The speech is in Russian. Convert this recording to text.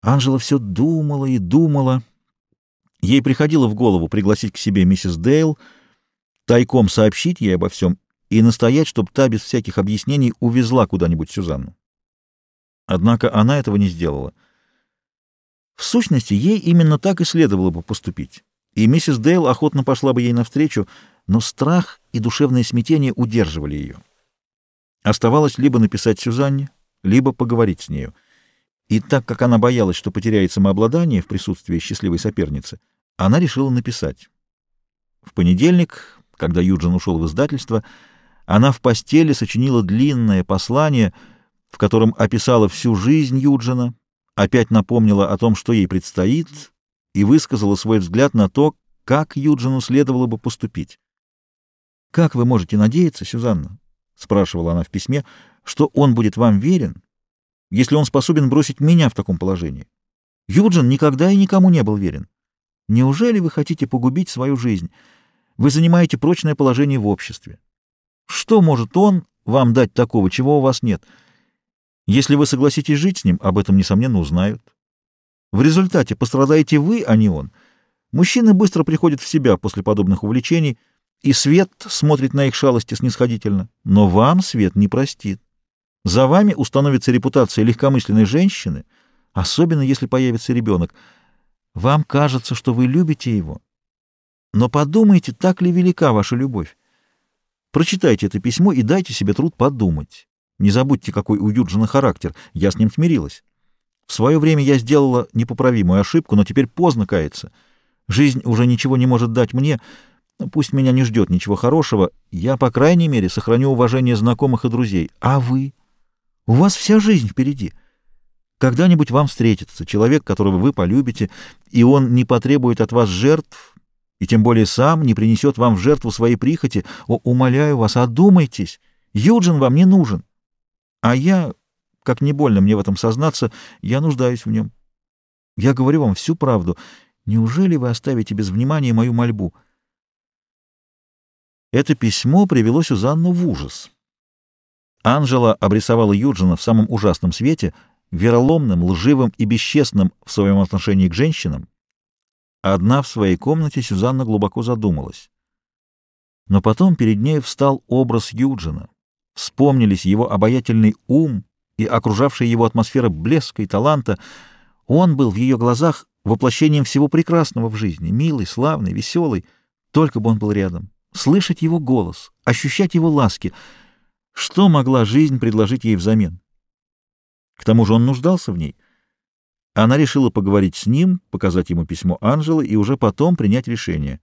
Анжела все думала и думала. Ей приходило в голову пригласить к себе миссис Дейл, тайком сообщить ей обо всем и настоять, чтобы та без всяких объяснений увезла куда-нибудь Сюзанну. Однако она этого не сделала. В сущности, ей именно так и следовало бы поступить, и миссис Дейл охотно пошла бы ей навстречу, но страх и душевное смятение удерживали ее. Оставалось либо написать Сюзанне, либо поговорить с нею. И так как она боялась, что потеряет самообладание в присутствии счастливой соперницы, она решила написать. В понедельник, когда Юджин ушел в издательство, она в постели сочинила длинное послание, в котором описала всю жизнь Юджина, опять напомнила о том, что ей предстоит, и высказала свой взгляд на то, как Юджину следовало бы поступить. «Как вы можете надеяться, Сюзанна?» — спрашивала она в письме, — что он будет вам верен, если он способен бросить меня в таком положении. Юджин никогда и никому не был верен. Неужели вы хотите погубить свою жизнь? Вы занимаете прочное положение в обществе. Что может он вам дать такого, чего у вас нет? Если вы согласитесь жить с ним, об этом, несомненно, узнают. В результате пострадаете вы, а не он. Мужчины быстро приходят в себя после подобных увлечений, и свет смотрит на их шалости снисходительно. Но вам свет не простит. За вами установится репутация легкомысленной женщины, особенно если появится ребенок. Вам кажется, что вы любите его. Но подумайте, так ли велика ваша любовь. Прочитайте это письмо и дайте себе труд подумать. Не забудьте, какой у Юджина характер. Я с ним смирилась. В свое время я сделала непоправимую ошибку, но теперь поздно каяться. Жизнь уже ничего не может дать мне. Пусть меня не ждет ничего хорошего. Я, по крайней мере, сохраню уважение знакомых и друзей. А вы? У вас вся жизнь впереди. Когда-нибудь вам встретится человек, которого вы полюбите, и он не потребует от вас жертв, и тем более сам не принесет вам в жертву своей прихоти. О, умоляю вас, одумайтесь, Юджин вам не нужен. А я, как не больно мне в этом сознаться, я нуждаюсь в нем. Я говорю вам всю правду. Неужели вы оставите без внимания мою мольбу? Это письмо привело Сюзанну в ужас. Анжела обрисовала Юджина в самом ужасном свете, вероломным, лживым и бесчестным в своем отношении к женщинам. Одна в своей комнате Сюзанна глубоко задумалась. Но потом перед ней встал образ Юджина. Вспомнились его обаятельный ум и окружавшая его атмосфера блеска и таланта. Он был в ее глазах воплощением всего прекрасного в жизни, милый, славный, веселый, только бы он был рядом. Слышать его голос, ощущать его ласки — что могла жизнь предложить ей взамен? К тому же он нуждался в ней. Она решила поговорить с ним, показать ему письмо Анжелы и уже потом принять решение.